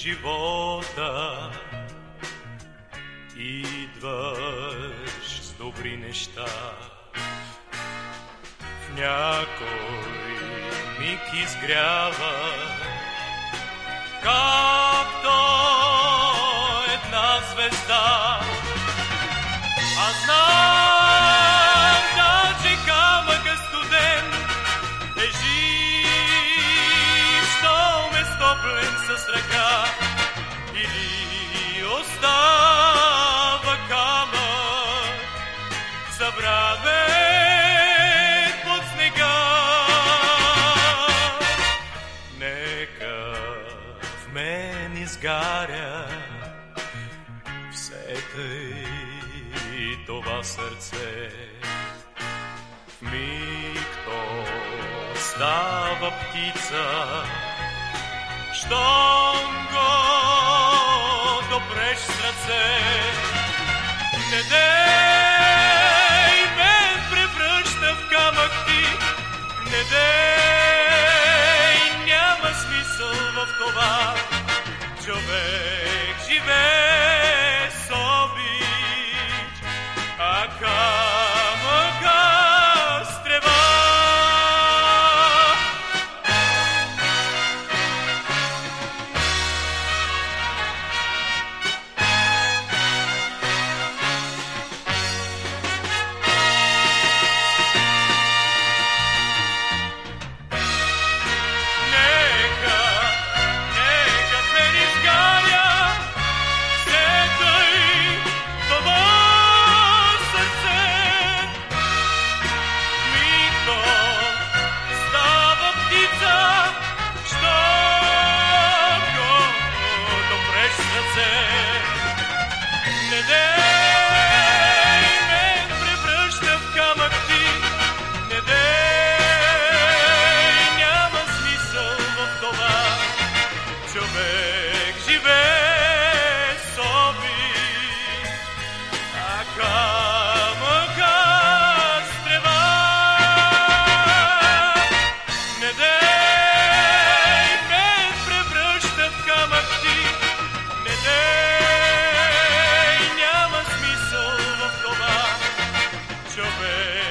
живота. Идваш с добри неща. В някой миг изгрява, както една звезда. Изгаря все това сърце. В миг то става птица, щом го допреш с. Не дей Човек Човек живее с обич, а камъка с трева. Не дей мен превръща в камък ти, не дей, няма смисъл в това. Човек